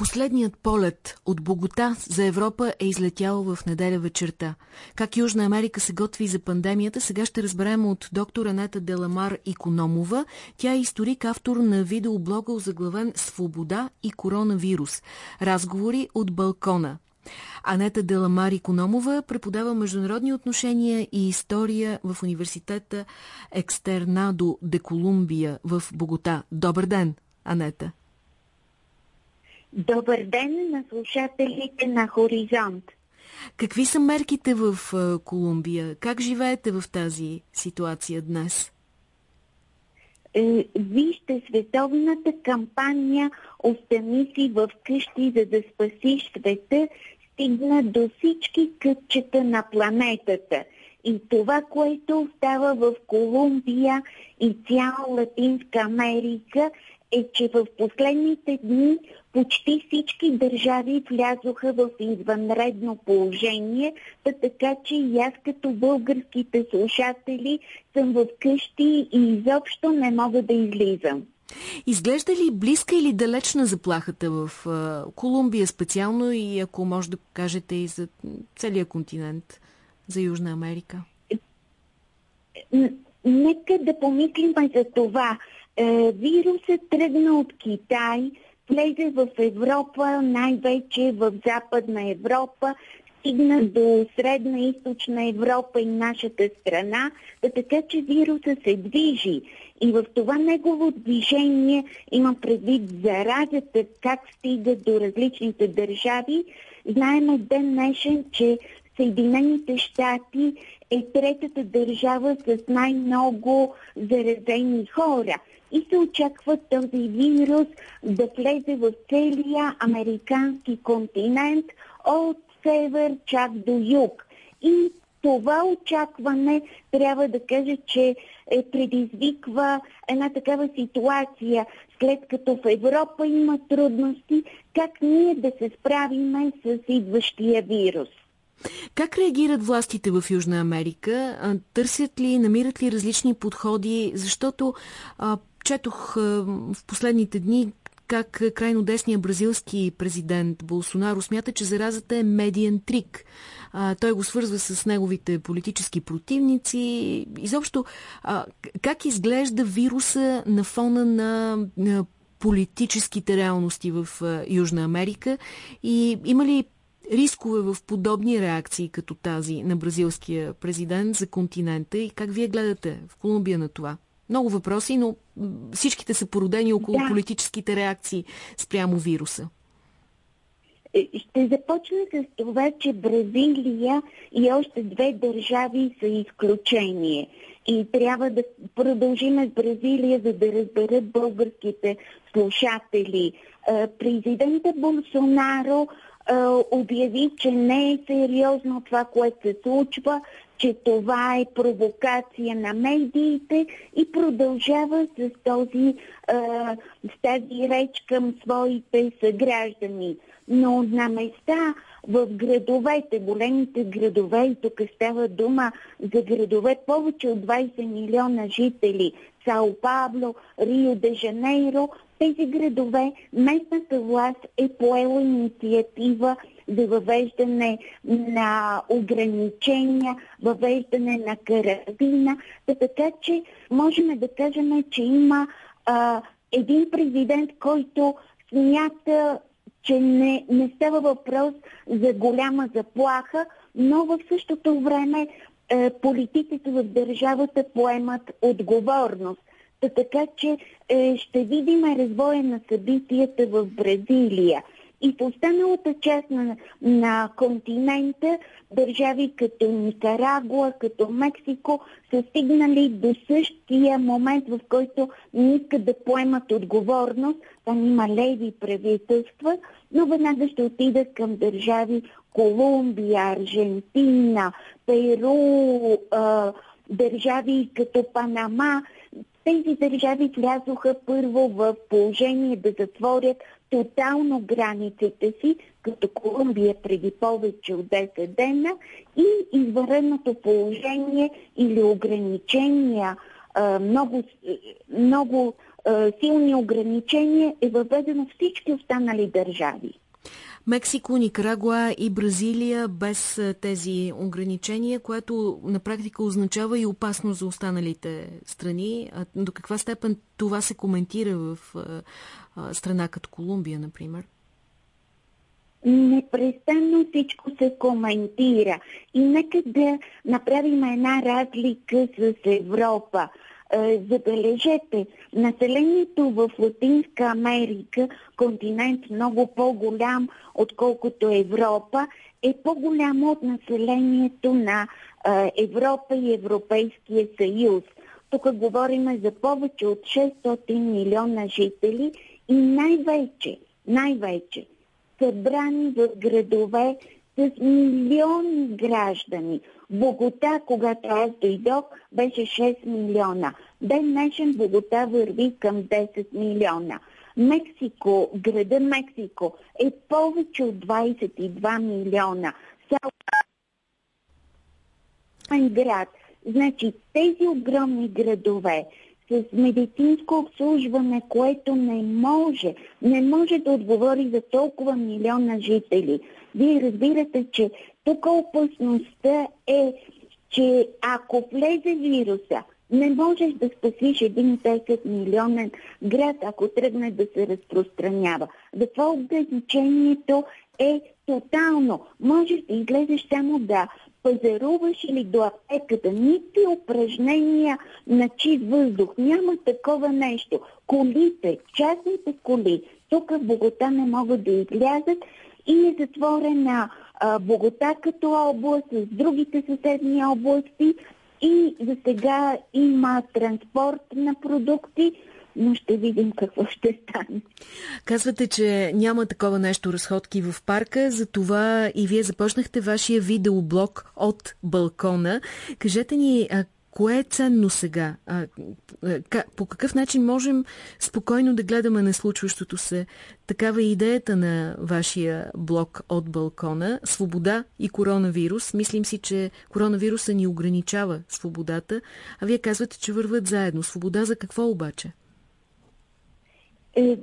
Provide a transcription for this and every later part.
Последният полет от Богота за Европа е излетял в неделя вечерта. Как Южна Америка се готви за пандемията, сега ще разберем от доктор Анета Деламар Икономова. Тя е историк, автор на видеоблога озаглавен «Свобода и коронавирус». Разговори от балкона. Анета Деламар Икономова преподава международни отношения и история в университета Екстернадо де Колумбия в Богота. Добър ден, Анета! Добър ден на слушателите на Хоризонт. Какви са мерките в Колумбия? Как живеете в тази ситуация днес? Е, вижте, световната кампания Остани си в къщи, за да спасиш света, стигна до всички кътчета на планетата. И това, което става в Колумбия и цяла Латинска Америка, е, че в последните дни почти всички държави влязоха в извънредно положение, така че и аз като българските слушатели съм в къщи и изобщо не мога да излизам. Изглежда ли близка или далечна заплахата в Колумбия специално и ако може да кажете и за целия континент, за Южна Америка? Нека да помислим за това. Е, вирусът тръгна от Китай, влезе в Европа, най-вече в Западна Европа, стигна до Средна и Източна Европа и нашата страна, така че вируса се движи. И в това негово движение има предвид заразата, как стига до различните държави. Знаем ден днешен, че Съединените щати е третата държава с най-много заразени хора и се очаква този вирус да влезе в целия американски континент от север чак до юг. И това очакване трябва да кажа, че е, предизвиква една такава ситуация, след като в Европа има трудности, как ние да се справиме с идващия вирус. Как реагират властите в Южна Америка? Търсят ли, намират ли различни подходи? Защото а, четох а, в последните дни как крайно десния бразилски президент Болсонаро смята, че заразата е медиен трик. А, той го свързва с неговите политически противници. Изобщо, а, как изглежда вируса на фона на, на политическите реалности в а, Южна Америка и има ли рискове в подобни реакции като тази на бразилския президент за континента и как вие гледате в Колумбия на това? Много въпроси, но всичките са породени около да. политическите реакции спрямо вируса. Е, ще започна с това, че Бразилия и още две държави са изключение. И трябва да продължим с Бразилия, за да разберат българските слушатели. Е, президента Болсонаро обяви, че не е сериозно това, което се случва, че това е провокация на медиите и продължава с, този, с тази реч към своите съграждани. Но на места в градовете, големите градове, и тук става дума за градове повече от 20 милиона жители, Сао Пабло, Рио де Жанейро, тези градове местната власт е поела инициатива за въвеждане на ограничения, въвеждане на карантина, така че можем да кажем, че има а, един президент, който смята, че не, не става въпрос за голяма заплаха, но в същото време е, политиците в държавата поемат отговорност. Така че е, ще видим развоя на събитията в Бразилия. И в останалата част на, на континента, държави като Никарагуа, като Мексико, са стигнали до същия момент, в който не искат да поемат отговорност. Там има леви правителства, но веднага ще отидат към държави Колумбия, Аржентина, Перу, а, държави като Панама. Тези държави влязоха първо в положение да затворят тотално границите си, като Колумбия преди повече от 10 дена и извънредното положение или ограничения много, много силни ограничения е въведено всички останали държави. Мексико, Никарагуа и Бразилия без тези ограничения, което на практика означава и опасно за останалите страни. До каква степен това се коментира в страна като Колумбия, например? Непрестанно всичко се коментира. И нека да направим една разлика с Европа. Е, забележете, населението в Латинска Америка, континент много по-голям отколкото Европа, е по-голямо от населението на е, Европа и Европейския съюз. Тук говорим за повече от 600 милиона жители и най-вече, най-вече събрани в градове с милиони граждани. Богота, когато аз дойдох, беше 6 милиона. Ден днешен Богота върви към 10 милиона. Мексико, града Мексико е повече от 22 милиона. Само град. Значи тези огромни градове с медицинско обслужване, което не може, не може да отговори за толкова милиона жители. Вие разбирате, че тук опасността е, че ако влезе вируса, не можеш да спасиш един 10 милионен град, ако тръгне да се разпространява. Затова ограничението е тотално. Можеш да излезеш само да пазаруваш или до аптеката. Никакви упражнения на чист въздух. Няма такова нещо. Колите, частните коли, тук в Богота не могат да излязат и е затворена а, Богота като област с другите съседни области и за сега има транспорт на продукти, но ще видим какво ще стане. Казвате, че няма такова нещо разходки в парка, затова и вие започнахте вашия видеоблог от балкона. Кажете ни, Кое е ценно сега? А, по какъв начин можем спокойно да гледаме на случващото се? Такава е идеята на вашия блог от балкона. Свобода и коронавирус. Мислим си, че коронавируса ни ограничава свободата, а вие казвате, че върват заедно. Свобода за какво обаче? Е,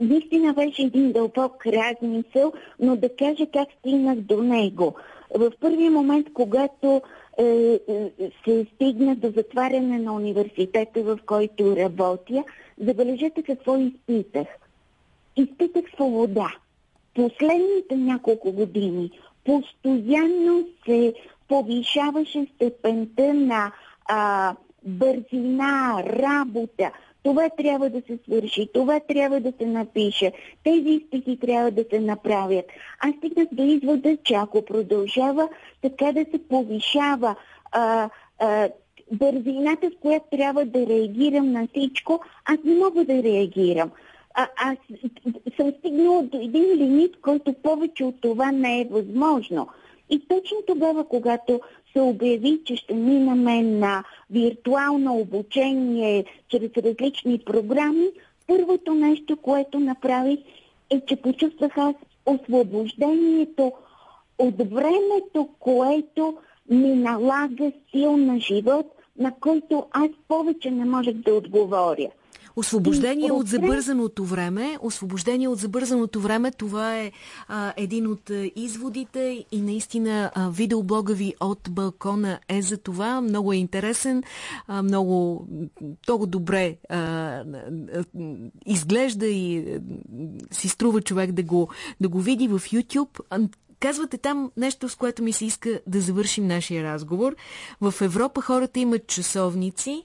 наистина беше един дълбок размисъл, но да кажа как стигнах до него. В първия момент, когато се стигна до затваряне на университета, в който работя, забележете какво изпитах. Изпитах свобода. Последните няколко години постоянно се повишаваше степента на а, бързина, работа, това трябва да се свърши, това трябва да се напише, тези изпити трябва да се направят. Аз стигнах до извода, че ако продължава така да се повишава а, а, бързината, с която трябва да реагирам на всичко, аз не мога да реагирам. А, аз съм стигнала до един лимит, който повече от това не е възможно. И точно тогава, когато се обяви, че ще минаме на виртуално обучение чрез различни програми, първото нещо, което направих е, че почувствах аз освобождението от времето, което ми налага стил на живот, на който аз повече не можех да отговоря. Освобождение от забързаното време. Освобождение от забързаното време, това е а, един от изводите и наистина а, видеоблога ви от балкона е за това. Много е интересен, а, много, много добре а, а, изглежда и а, си струва човек да го, да го види в YouTube. Казвате там нещо, с което ми се иска да завършим нашия разговор. В Европа хората имат часовници,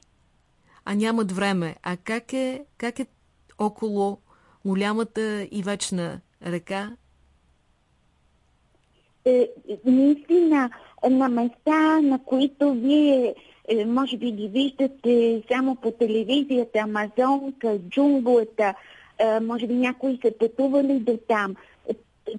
а нямат време. А как е, как е около голямата и вечна река? Е, наистина, на места, на които вие е, може би ги виждате само по телевизията, Амазонка, джунглата, е, може би някои са пътували до там. Е,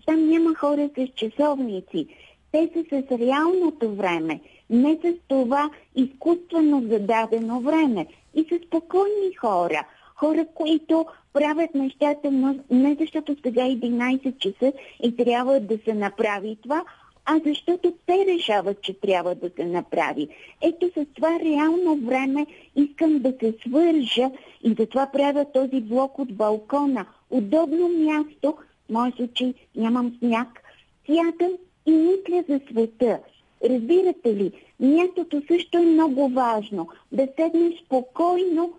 там няма хора с часовници. Те са с реалното време, не с това изкуствено зададено време и са спокойни хора. Хора, които правят нещата не защото сега е 11 часа и трябва да се направи това, а защото те решават, че трябва да се направи. Ето с това реално време искам да се свържа и затова правя този блок от балкона. Удобно място, в моят случай нямам сняг, сядам и мисля за света. Разбирате ли, мястото също е много важно. Да седнеш спокойно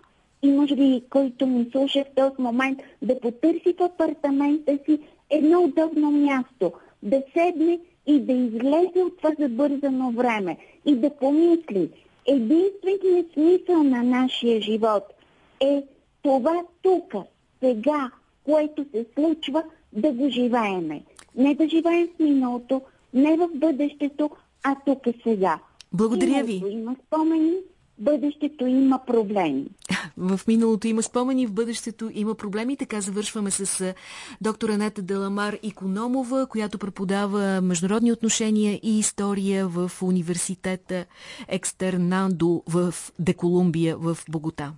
и може би, който ми слуша в този момент, да потърси в апартамента си едно удобно място, да седне и да излезе от това забързано време и да помисли. Единственият смисъл на нашия живот е това тук, сега, което се случва, да го живееме. Не да живеем в миналото, не в бъдещето, а тук и сега. Благодаря ви. Има спомени, бъдещето има проблеми. В миналото има спомени, в бъдещето има проблеми. Така завършваме с доктор Анета Деламар Икономова, която преподава международни отношения и история в университета Екстернандо в Деколумбия в Богота.